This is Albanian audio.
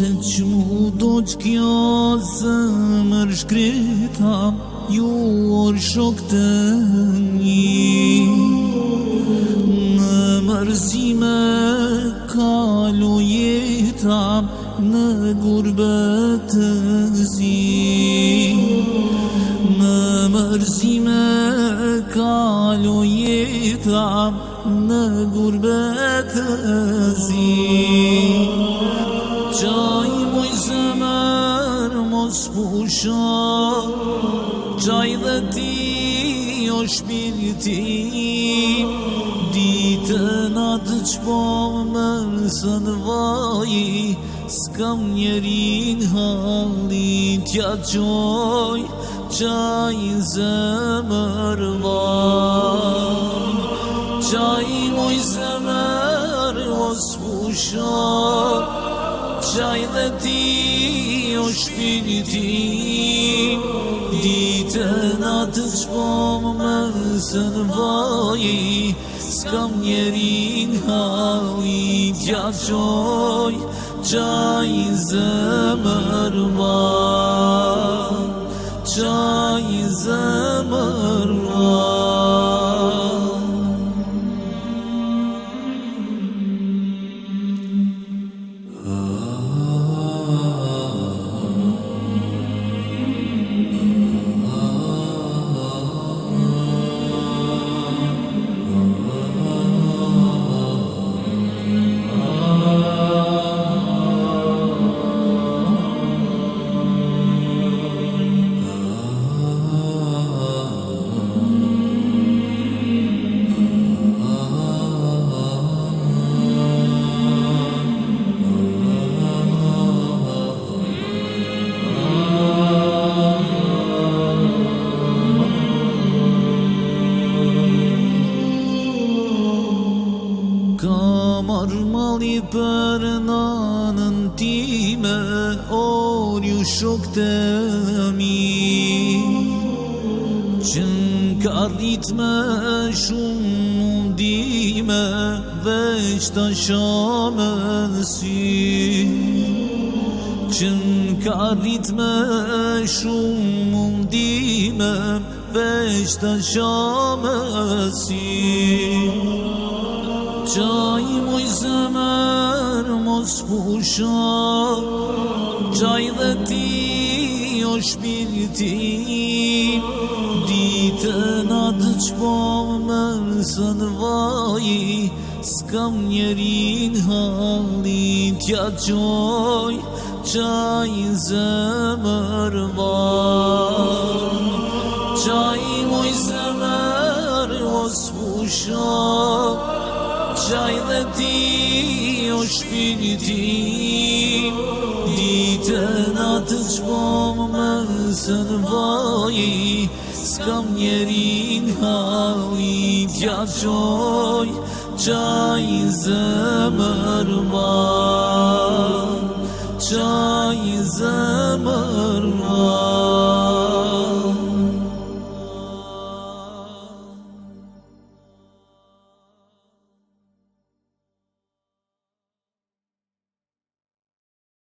se që mu do që kjo zëmër shkrita Ju orë shok të një Në mërzime kalu jeta Në gurbe të zi Në mërzime kalu jeta Në gurbe të zi Qaj mëj zemër mos përsharë Qaj dhe ti o shpirti Dite natë që po mërë së në vaj Skam njerin halit ja qoj Qaj mëj zemër Qaj mëj zemër mos përsharë Qaj dhe ti, o shpini ti Dite nga të zhvonë po me sënë vaj Skam njeri nga ujtja qoj Qaj zë mërëma Qaj zë normali për nanën time O ju shok të mi Që në me shumë mundime Veç të shamë në sy Që me shumë mundime Veç të shamë Qaj moj zemër mos pusha, Qaj dhe ti o shpirti, Dite natë që po më sënë vaj, Skam njerin halit ja qoj, Qaj zemër vaj. Qaj dhe ti, o shpiti Dite nga të qvomë po më sënë vaj Skam njeri nga ujtja qoj Qaj zë më Qaj zë